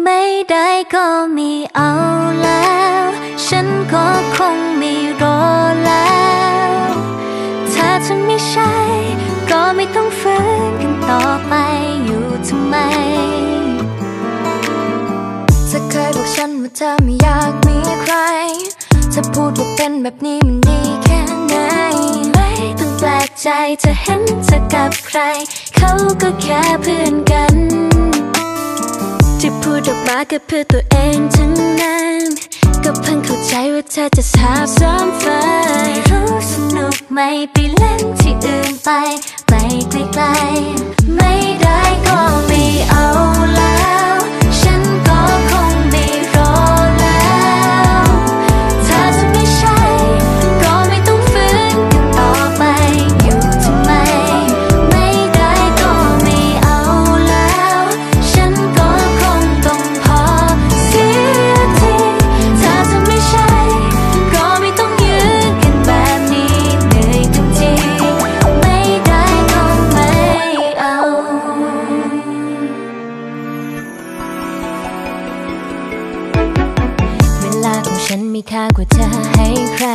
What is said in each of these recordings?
ไม่ได้ก็ไม่เอาแล้ว ฉันก็คงไม่รอแล้ว ถ้าเธอไม่ใช่ ก็ไม่ต้องฝืนกันต่อไปอยู่ทำไมเธอเคยบอกฉันว่าเธอไม่อยากมีใคร เธอพูดว่าเป็นแบบนี้มันดีแค่ไหน ไม่ต้องแปลกใจเธอเห็นเธอกับใคร เขาก็แค่เพื่อนกัน ที่พูดออกมาก็เพื่อตัวเองทั้งนั้นก็เพิ่งเข้าใจว่าเธอจะสาบซ้อมฝันรู้สนุกไหม่ไปเล่นที่อื่นไปไปไกลๆ ค่ากว่าเธอให้ใคร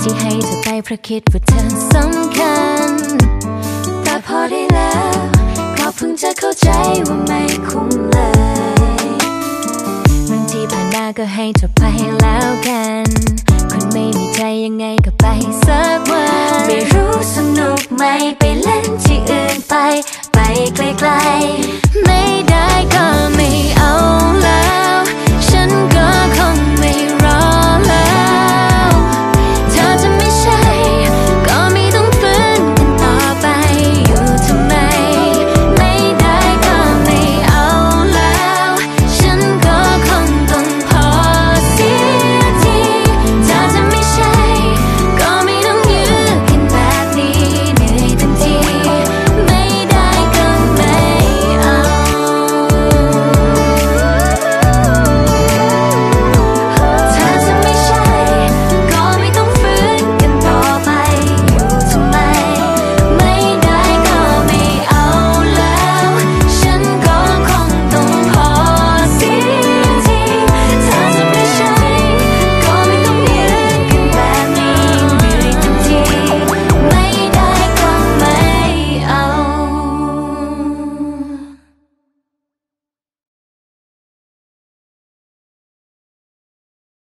ที่ให้เธอไปเพราะคิดว่าเธอสำคัญ แต่พอได้แล้วก็เพิ่งจะเข้าใจว่าไม่คุ้มเลยบางทีผ่านมาก็ให้เธอไปแล้วกัน คนไม่มีใจยังไงก็ไปสักวัน ไม่รู้สนุกไหมไปเล่นที่อื่นไป ไปไกลๆ